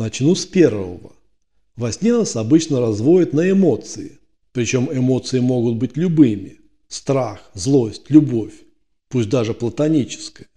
Начну с первого. Во сне нас обычно разводят на эмоции. Причем эмоции могут быть любыми. Страх, злость, любовь. Пусть даже платоническая.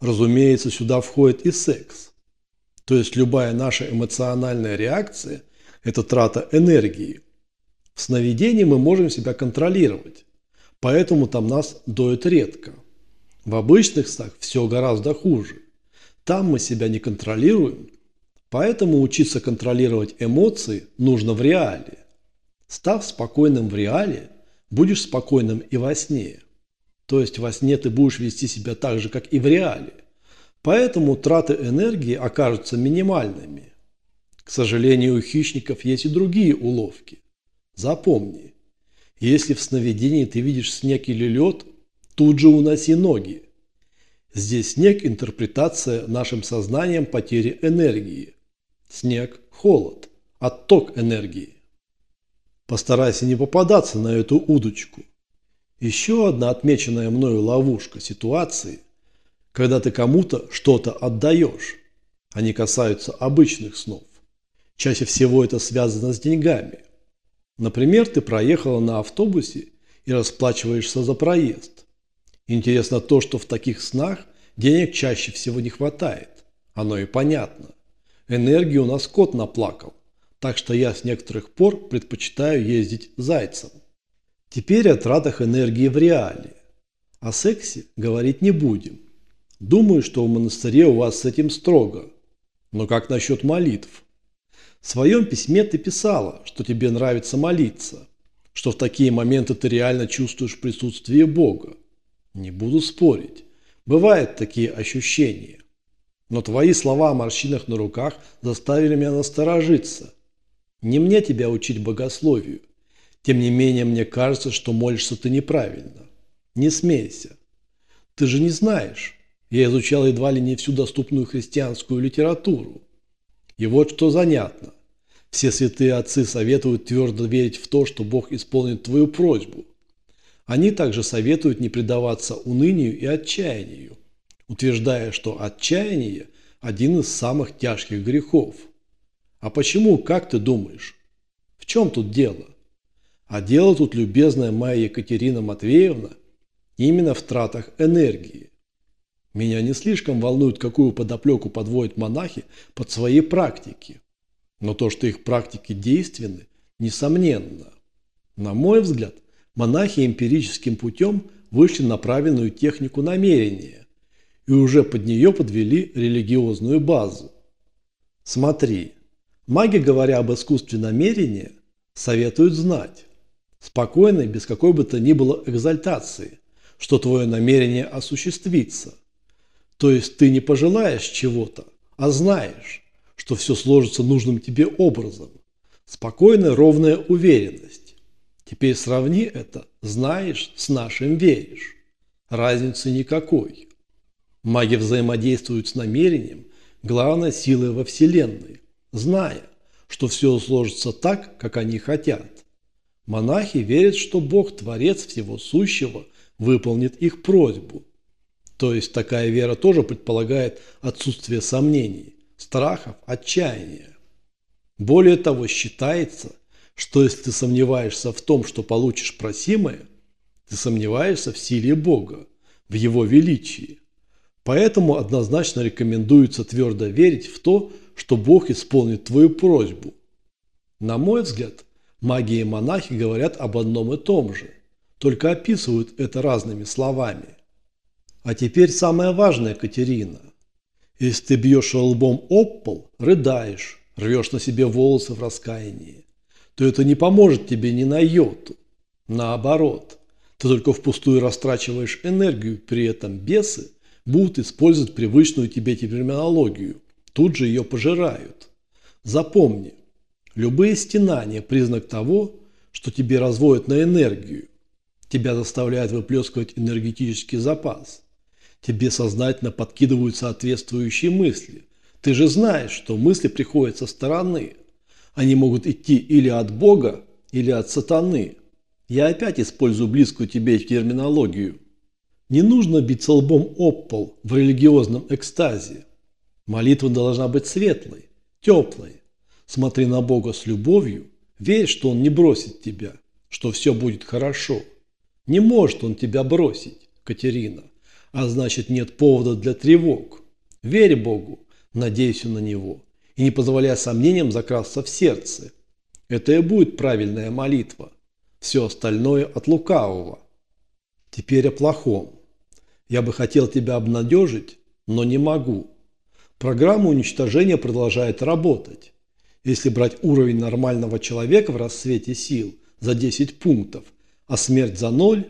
Разумеется, сюда входит и секс. То есть любая наша эмоциональная реакция – это трата энергии. В сновидении мы можем себя контролировать, поэтому там нас доют редко. В обычных снах все гораздо хуже. Там мы себя не контролируем, поэтому учиться контролировать эмоции нужно в реале. Став спокойным в реале, будешь спокойным и во сне. То есть во сне ты будешь вести себя так же, как и в реале. Поэтому траты энергии окажутся минимальными. К сожалению, у хищников есть и другие уловки. Запомни, если в сновидении ты видишь снег или лед, тут же уноси ноги. Здесь снег – интерпретация нашим сознанием потери энергии. Снег – холод, отток энергии. Постарайся не попадаться на эту удочку. Еще одна отмеченная мною ловушка ситуации, когда ты кому-то что-то отдаешь. Они касаются обычных снов. Чаще всего это связано с деньгами. Например, ты проехала на автобусе и расплачиваешься за проезд. Интересно то, что в таких снах денег чаще всего не хватает. Оно и понятно. Энергии у нас кот наплакал, так что я с некоторых пор предпочитаю ездить зайцем. Теперь о тратах энергии в реале. О сексе говорить не будем. Думаю, что в монастыре у вас с этим строго. Но как насчет молитв? В своем письме ты писала, что тебе нравится молиться, что в такие моменты ты реально чувствуешь присутствие Бога. Не буду спорить. Бывают такие ощущения. Но твои слова о морщинах на руках заставили меня насторожиться. Не мне тебя учить богословию. Тем не менее, мне кажется, что молишься ты неправильно. Не смейся. Ты же не знаешь. Я изучал едва ли не всю доступную христианскую литературу. И вот что занятно. Все святые отцы советуют твердо верить в то, что Бог исполнит твою просьбу. Они также советуют не предаваться унынию и отчаянию, утверждая, что отчаяние – один из самых тяжких грехов. А почему, как ты думаешь? В чем тут дело? А дело тут, любезная моя Екатерина Матвеевна, именно в тратах энергии. Меня не слишком волнует, какую подоплеку подводят монахи под свои практики. Но то, что их практики действенны, несомненно. На мой взгляд, монахи эмпирическим путем вышли на правильную технику намерения и уже под нее подвели религиозную базу. Смотри, маги, говоря об искусстве намерения, советуют знать, спокойно и без какой бы то ни было экзальтации, что твое намерение осуществится. То есть ты не пожелаешь чего-то, а знаешь, что все сложится нужным тебе образом. Спокойная, ровная уверенность. Теперь сравни это «знаешь» с нашим «веришь». Разницы никакой. Маги взаимодействуют с намерением, главной силой во Вселенной, зная, что все сложится так, как они хотят. Монахи верят, что Бог, Творец всего сущего, выполнит их просьбу. То есть такая вера тоже предполагает отсутствие сомнений, страхов, отчаяния. Более того, считается, что если ты сомневаешься в том, что получишь просимое, ты сомневаешься в силе Бога, в Его величии. Поэтому однозначно рекомендуется твердо верить в то, что Бог исполнит твою просьбу. На мой взгляд, маги и монахи говорят об одном и том же, только описывают это разными словами. А теперь самое важное, Катерина. Если ты бьешь лбом об пол, рыдаешь, рвешь на себе волосы в раскаянии то это не поможет тебе ни на йоту. Наоборот, ты только впустую растрачиваешь энергию, при этом бесы будут использовать привычную тебе терминологию, тут же ее пожирают. Запомни, любые стенания – признак того, что тебе разводят на энергию. Тебя заставляют выплескивать энергетический запас. Тебе сознательно подкидывают соответствующие мысли. Ты же знаешь, что мысли приходят со стороны – они могут идти или от Бога, или от сатаны. Я опять использую близкую тебе терминологию. Не нужно биться лбом об пол в религиозном экстазе. Молитва должна быть светлой, теплой. Смотри на Бога с любовью, верь, что Он не бросит тебя, что все будет хорошо. Не может Он тебя бросить, Катерина, а значит нет повода для тревог. Верь Богу, надейся на Него и не позволяй сомнениям закрасться в сердце. Это и будет правильная молитва. Все остальное от лукавого. Теперь о плохом. Я бы хотел тебя обнадежить, но не могу. Программа уничтожения продолжает работать. Если брать уровень нормального человека в рассвете сил за 10 пунктов, а смерть за 0,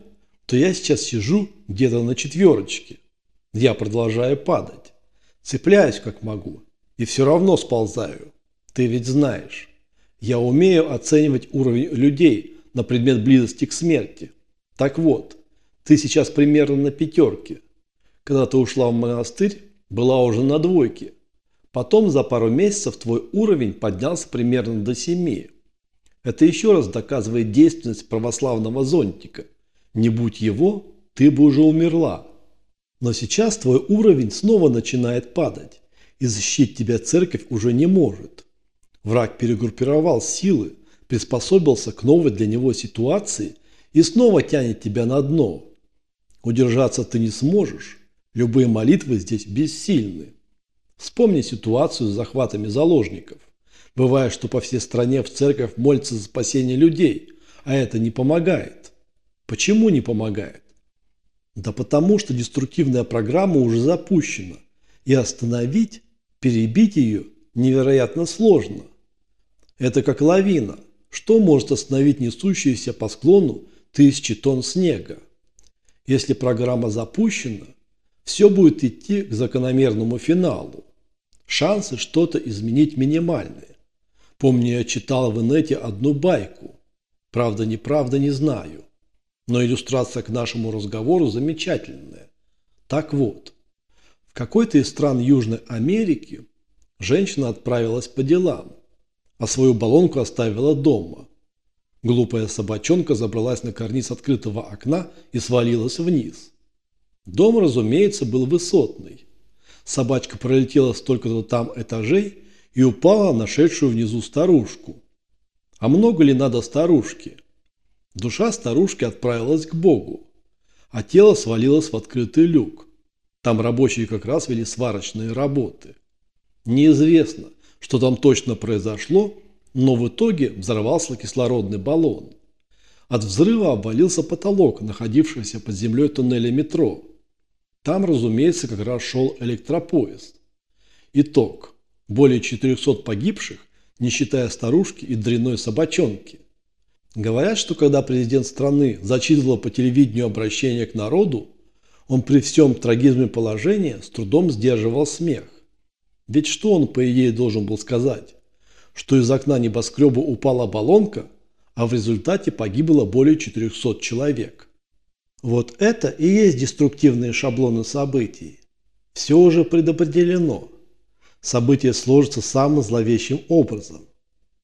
то я сейчас сижу где-то на четверочке. Я продолжаю падать. Цепляюсь как могу. И все равно сползаю. Ты ведь знаешь. Я умею оценивать уровень людей на предмет близости к смерти. Так вот, ты сейчас примерно на пятерке. Когда ты ушла в монастырь, была уже на двойке. Потом за пару месяцев твой уровень поднялся примерно до семи. Это еще раз доказывает действенность православного зонтика. Не будь его, ты бы уже умерла. Но сейчас твой уровень снова начинает падать, и защитить тебя церковь уже не может. Враг перегруппировал силы, приспособился к новой для него ситуации и снова тянет тебя на дно. Удержаться ты не сможешь. Любые молитвы здесь бессильны. Вспомни ситуацию с захватами заложников. Бывает, что по всей стране в церковь молятся за спасение людей, а это не помогает. Почему не помогает? Да потому что деструктивная программа уже запущена, и остановить, перебить ее невероятно сложно. Это как лавина. Что может остановить несущиеся по склону тысячи тонн снега? Если программа запущена, все будет идти к закономерному финалу. Шансы что-то изменить минимальные. Помню, я читал в инете одну байку. Правда, неправда, не знаю. Но иллюстрация к нашему разговору замечательная. Так вот, в какой-то из стран Южной Америки женщина отправилась по делам, а свою баллонку оставила дома. Глупая собачонка забралась на карниз открытого окна и свалилась вниз. Дом, разумеется, был высотный. Собачка пролетела столько-то там этажей и упала на шедшую внизу старушку. А много ли надо старушке? Душа старушки отправилась к Богу, а тело свалилось в открытый люк. Там рабочие как раз вели сварочные работы. Неизвестно, что там точно произошло, но в итоге взорвался кислородный баллон. От взрыва обвалился потолок, находившийся под землей туннеля метро. Там, разумеется, как раз шел электропоезд. Итог. Более 400 погибших, не считая старушки и дрянной собачонки. Говорят, что когда президент страны зачитывал по телевидению обращение к народу, он при всем трагизме положения с трудом сдерживал смех. Ведь что он, по идее, должен был сказать? Что из окна небоскреба упала баллонка, а в результате погибло более 400 человек. Вот это и есть деструктивные шаблоны событий. Все уже предопределено. События сложатся самым зловещим образом.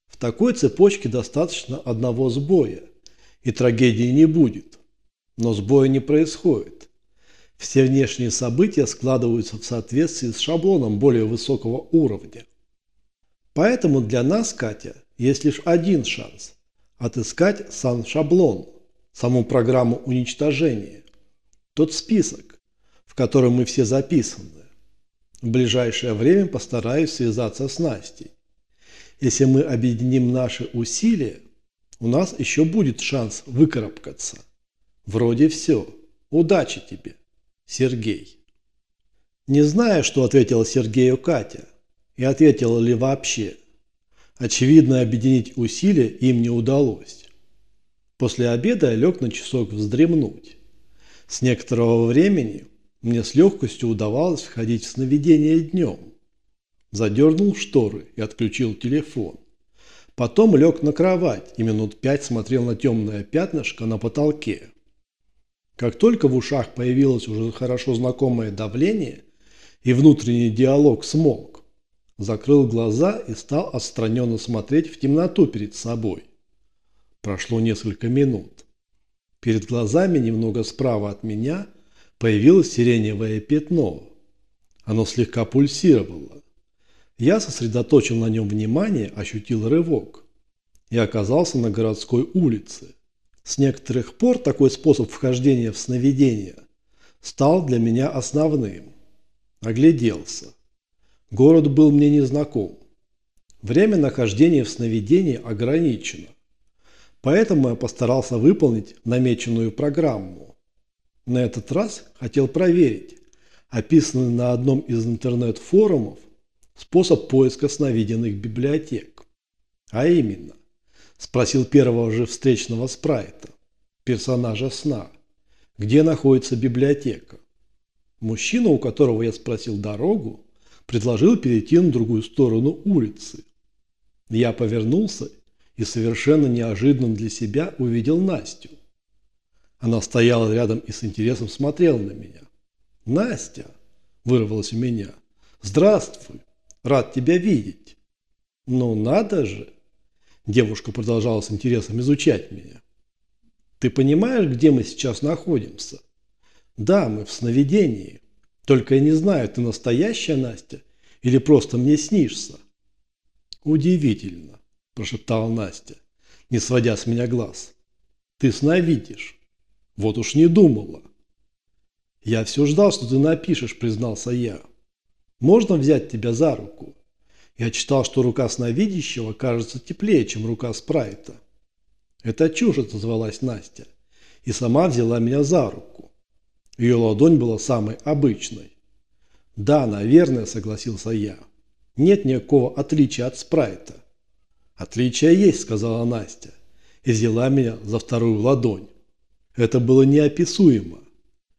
В такой цепочке достаточно одного сбоя, и трагедии не будет. Но сбоя не происходит. Все внешние события складываются в соответствии с шаблоном более высокого уровня. Поэтому для нас, Катя, есть лишь один шанс – отыскать сам шаблон, саму программу уничтожения, тот список, в котором мы все записаны. В ближайшее время постараюсь связаться с Настей. Если мы объединим наши усилия, у нас еще будет шанс выкарабкаться. Вроде все. Удачи тебе, Сергей. Не знаю, что ответила Сергею Катя и ответила ли вообще. Очевидно, объединить усилия им не удалось. После обеда я лег на часок вздремнуть. С некоторого времени мне с легкостью удавалось входить в сновидение днем. Задернул шторы и отключил телефон. Потом лег на кровать и минут пять смотрел на темное пятнышко на потолке. Как только в ушах появилось уже хорошо знакомое давление и внутренний диалог смолк, закрыл глаза и стал отстраненно смотреть в темноту перед собой. Прошло несколько минут. Перед глазами, немного справа от меня, появилось сиреневое пятно. Оно слегка пульсировало. Я сосредоточил на нем внимание, ощутил рывок и оказался на городской улице. С некоторых пор такой способ вхождения в сновидение стал для меня основным. Огляделся. Город был мне незнаком. Время нахождения в сновидении ограничено. Поэтому я постарался выполнить намеченную программу. На этот раз хотел проверить, описанный на одном из интернет-форумов, способ поиска сновиденных библиотек. А именно, спросил первого же встречного спрайта, персонажа сна, где находится библиотека. Мужчина, у которого я спросил дорогу, предложил перейти на другую сторону улицы. Я повернулся и совершенно неожиданно для себя увидел Настю. Она стояла рядом и с интересом смотрела на меня. «Настя!» – вырвалось у меня. «Здравствуй! Рад тебя видеть!» «Ну надо же!» Девушка продолжала с интересом изучать меня. «Ты понимаешь, где мы сейчас находимся?» «Да, мы в сновидении. Только я не знаю, ты настоящая Настя или просто мне снишься?» «Удивительно», – прошептала Настя, не сводя с меня глаз. «Ты сна видишь. Вот уж не думала». «Я все ждал, что ты напишешь», – признался я. «Можно взять тебя за руку?» Я читал, что рука сновидящего кажется теплее, чем рука спрайта. «Это чушь», – отозвалась Настя, и сама взяла меня за руку. Ее ладонь была самой обычной. «Да, наверное», – согласился я. «Нет никакого отличия от спрайта». «Отличие есть», – сказала Настя, и взяла меня за вторую ладонь. Это было неописуемо.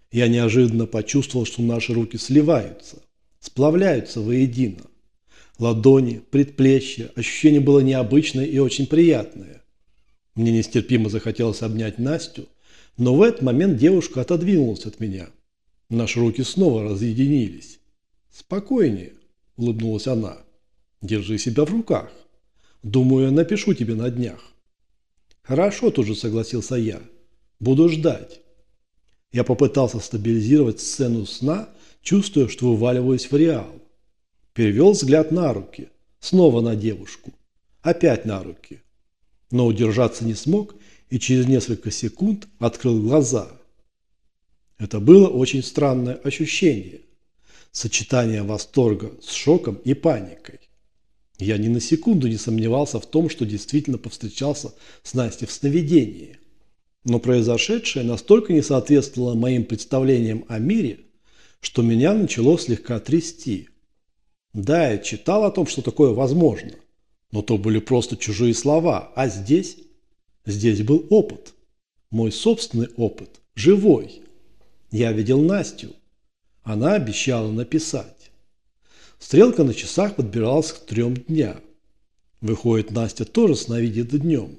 Я неожиданно почувствовал, что наши руки сливаются, сплавляются воедино. Ладони, предплечья, ощущение было необычное и очень приятное. Мне нестерпимо захотелось обнять Настю, но в этот момент девушка отодвинулась от меня. Наши руки снова разъединились. «Спокойнее», – улыбнулась она. «Держи себя в руках. Думаю, я напишу тебе на днях». «Хорошо», – тут же согласился я. «Буду ждать». Я попытался стабилизировать сцену сна, чувствуя, что вываливаюсь в реал. Перевел взгляд на руки, снова на девушку, опять на руки. Но удержаться не смог и через несколько секунд открыл глаза. Это было очень странное ощущение. Сочетание восторга с шоком и паникой. Я ни на секунду не сомневался в том, что действительно повстречался с Настей в сновидении. Но произошедшее настолько не соответствовало моим представлениям о мире, что меня начало слегка трясти. Да, я читал о том, что такое возможно, но то были просто чужие слова, а здесь? Здесь был опыт. Мой собственный опыт, живой. Я видел Настю. Она обещала написать. Стрелка на часах подбиралась к трем дня. Выходит, Настя тоже сновидит днем.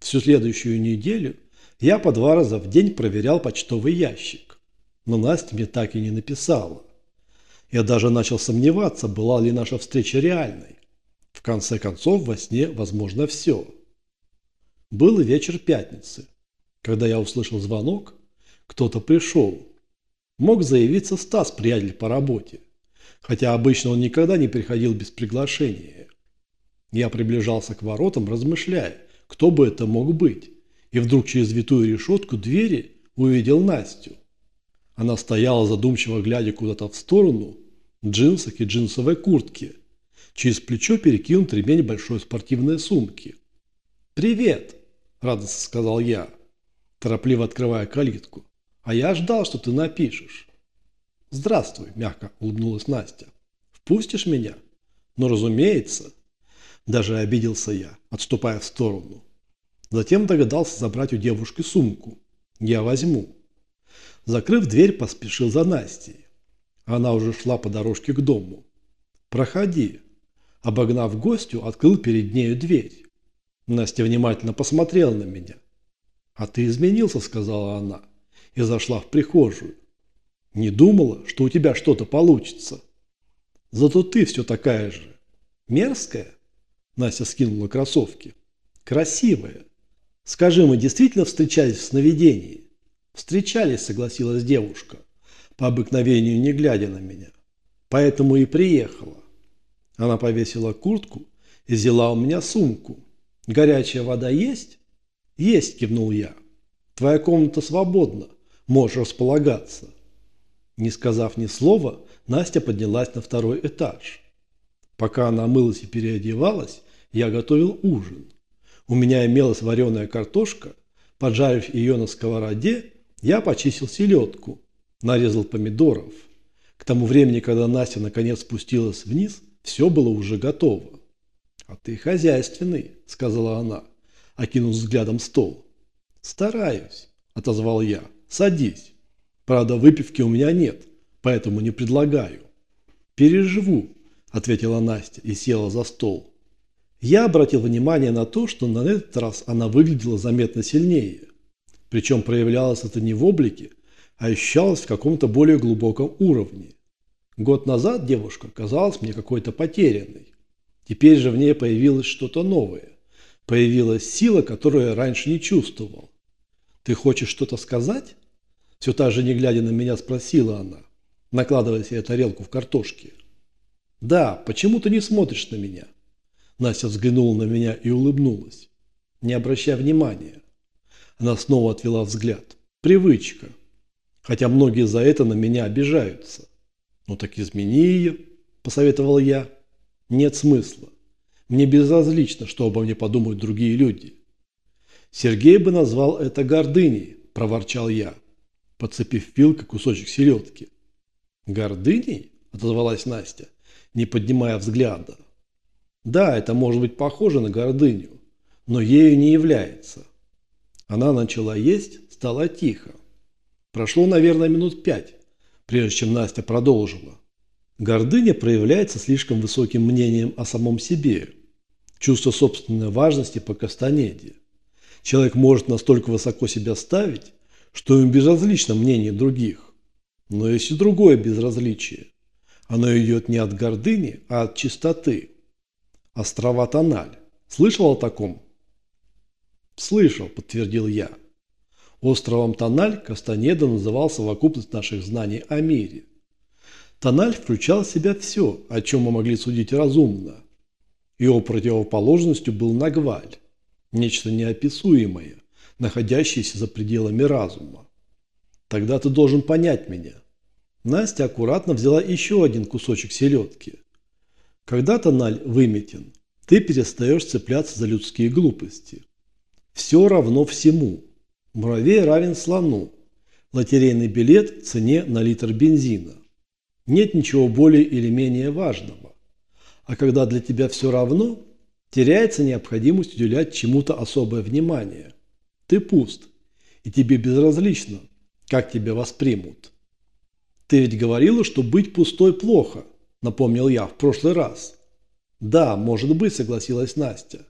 Всю следующую неделю я по два раза в день проверял почтовый ящик, но Настя мне так и не написала. Я даже начал сомневаться, была ли наша встреча реальной. В конце концов, во сне возможно все. Был вечер пятницы. Когда я услышал звонок, кто-то пришел. Мог заявиться Стас, приятель по работе. Хотя обычно он никогда не приходил без приглашения. Я приближался к воротам, размышляя, кто бы это мог быть и вдруг через витую решетку двери увидел Настю. Она стояла задумчиво глядя куда-то в сторону, в джинсах и джинсовой куртке. Через плечо перекинут ремень большой спортивной сумки. «Привет!» – радостно сказал я, торопливо открывая калитку. «А я ждал, что ты напишешь». «Здравствуй», – мягко улыбнулась Настя. «Впустишь меня?» «Ну, разумеется». Даже обиделся я, отступая в сторону. Затем догадался забрать у девушки сумку. Я возьму. Закрыв дверь, поспешил за Настей. Она уже шла по дорожке к дому. «Проходи». Обогнав гостю, открыл перед нею дверь. Настя внимательно посмотрела на меня. «А ты изменился», — сказала она, и зашла в прихожую. «Не думала, что у тебя что-то получится. Зато ты все такая же. Мерзкая?» Настя скинула кроссовки. «Красивая. Скажи, мы действительно встречались в сновидении? Встречались, согласилась девушка, по обыкновению не глядя на меня. Поэтому и приехала. Она повесила куртку и взяла у меня сумку. «Горячая вода есть?» «Есть», – кивнул я. «Твоя комната свободна, можешь располагаться». Не сказав ни слова, Настя поднялась на второй этаж. Пока она мылась и переодевалась, я готовил ужин. У меня имелась вареная картошка. Поджарив ее на сковороде, я почистил селедку, нарезал помидоров. К тому времени, когда Настя наконец спустилась вниз, все было уже готово. «А ты хозяйственный», – сказала она, окинув взглядом стол. «Стараюсь», – отозвал я. «Садись. Правда, выпивки у меня нет, поэтому не предлагаю». «Переживу», – ответила Настя и села за стол. Я обратил внимание на то, что на этот раз она выглядела заметно сильнее. Причем проявлялось это не в облике, а ощущалось в каком-то более глубоком уровне. Год назад девушка казалась мне какой-то потерянной. Теперь же в ней появилось что-то новое. Появилась сила, которую я раньше не чувствовал. «Ты хочешь что-то сказать?» Все та же, не глядя на меня, спросила она, накладывая себе тарелку в картошке. «Да, почему ты не смотришь на меня?» Настя взглянула на меня и улыбнулась. Не обращая внимания. Она снова отвела взгляд. Привычка. Хотя многие за это на меня обижаются. Ну так измени ее, посоветовал я. Нет смысла. Мне безразлично, что обо мне подумают другие люди. Сергей бы назвал это гордыней, проворчал я, подцепив пилкой кусочек селедки. Гордыней? отозвалась Настя, не поднимая взгляда. Да, это может быть похоже на гордыню, но ею не является. Она начала есть, стало тихо. Прошло, наверное, минут пять, прежде чем Настя продолжила. Гордыня проявляется слишком высоким мнением о самом себе, чувство собственной важности по Кастанеде. Человек может настолько высоко себя ставить, что им безразлично мнение других. Но есть и другое безразличие. Оно идет не от гордыни, а от чистоты. Острова Тональ. Слышал о таком? Слышал, подтвердил я. Островом Тональ Кастанеда называл совокупность наших знаний о мире. Тональ включал в себя все, о чем мы могли судить разумно. Его противоположностью был Нагваль, нечто неописуемое, находящееся за пределами разума. Тогда ты должен понять меня. Настя аккуратно взяла еще один кусочек селедки. Когда тональ выметен, ты перестаешь цепляться за людские глупости. Все равно всему. Муравей равен слону. Лотерейный билет цене на литр бензина. Нет ничего более или менее важного. А когда для тебя все равно, теряется необходимость уделять чему-то особое внимание. Ты пуст, и тебе безразлично, как тебя воспримут. Ты ведь говорила, что быть пустой плохо – напомнил я в прошлый раз. Да, может быть, согласилась Настя.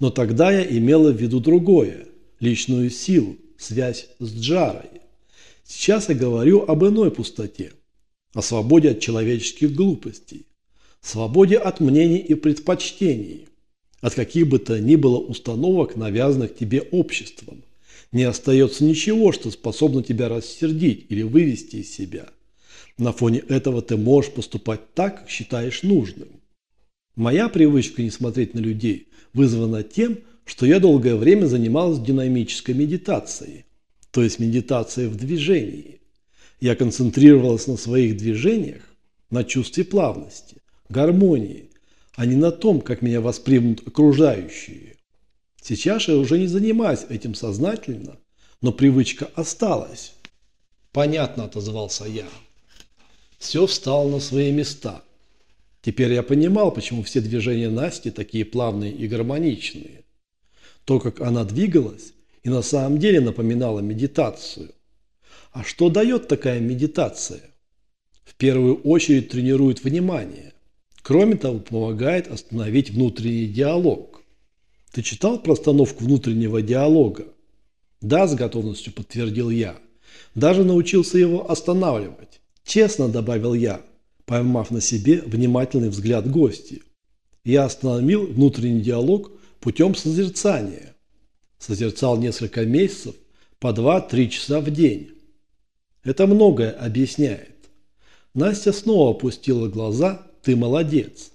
Но тогда я имела в виду другое – личную силу, связь с Джарой. Сейчас я говорю об иной пустоте, о свободе от человеческих глупостей, свободе от мнений и предпочтений, от каких бы то ни было установок, навязанных тебе обществом. Не остается ничего, что способно тебя рассердить или вывести из себя – на фоне этого ты можешь поступать так, как считаешь нужным. Моя привычка не смотреть на людей вызвана тем, что я долгое время занималась динамической медитацией, то есть медитацией в движении. Я концентрировалась на своих движениях, на чувстве плавности, гармонии, а не на том, как меня воспримут окружающие. Сейчас я уже не занимаюсь этим сознательно, но привычка осталась. Понятно, отозвался я. Все встало на свои места. Теперь я понимал, почему все движения Насти такие плавные и гармоничные. То, как она двигалась, и на самом деле напоминала медитацию. А что дает такая медитация? В первую очередь тренирует внимание. Кроме того, помогает остановить внутренний диалог. Ты читал про остановку внутреннего диалога? Да, с готовностью подтвердил я. Даже научился его останавливать. Честно, добавил я, поймав на себе внимательный взгляд гостей. Я остановил внутренний диалог путем созерцания. Созерцал несколько месяцев по 2-3 часа в день. Это многое объясняет. Настя снова опустила глаза «Ты молодец».